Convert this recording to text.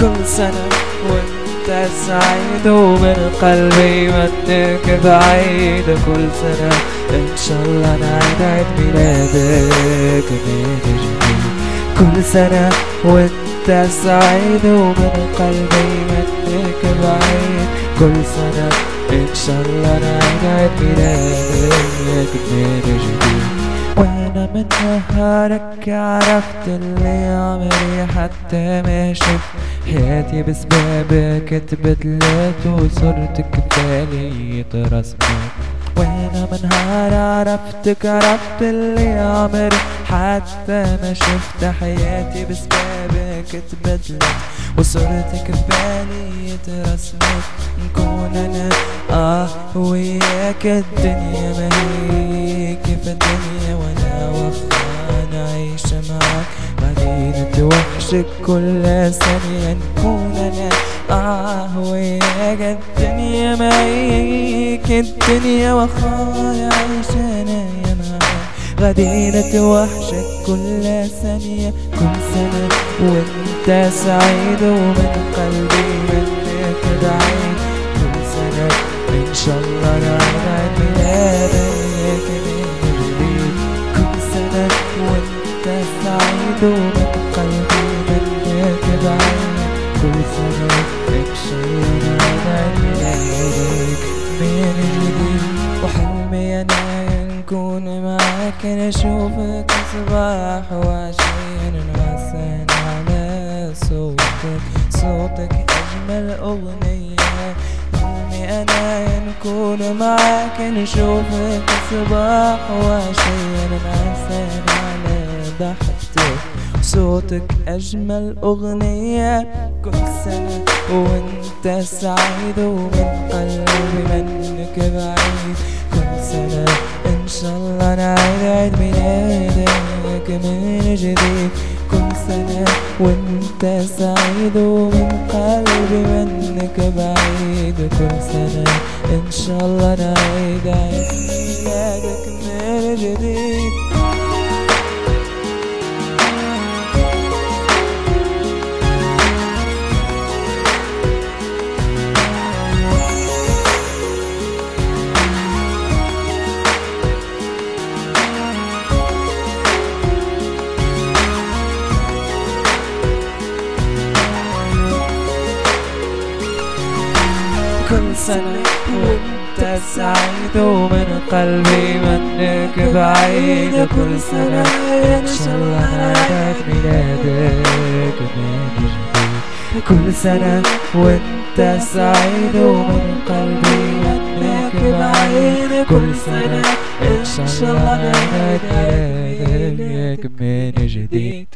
سنة وانت سعيد ومن قلبي منك بعيد. كل سنة إن شاء الله نعيد عيد ميلادك من جديد كل سنة وانت سعيد ومن قلبي منك بعيد. كل سنة إن شاء الله نعيد عيد ميلادك من جديد وأنا من نهارك عرفت اللي عمري حتى ما شفت. حياتي بسبابك اتبدلت وصرتك بالي رسمك وأنا من نهار عرفتك عرفت اللي عمري حتى ما شفت. حياتي بسبابك اتبدلت وصرتك في بالي ترسمك نكون أنا آه وياك الدنيا ما هيك توحشك كل ثانية نكون أنا آه وياك الدنيا ما هيك الدنيا وخا عايشة أنا يا معاك غدينا توحشك كل ثانية كل سنة. وأنت سعيد ومن قلبي منك بعيد كل سنة إن شاء الله معاك نشوفك صباح وعشية نحسن على صوتك صوتك أجمل أغنية. حلمي أنا نكون معاك نشوفك صباح وعشية نحسن على ضحكتك صوتك أجمل أغنية. كل سنة وأنت سعيد ومن قلبي منك بعيد. كل سنة وانت سعيد ومن قلبي منك بعيد كل سنة. إن شاء الله نعيد عيد. كل سنة وانت سعيد ومن قلبي منك بعيد. كل سنة إن شاء الله نعيد ميلادك كل سنة وانت سعيد ومن قلبي منك بعيد. كل سنة إن شاء الله نعيد ميلادك من جديد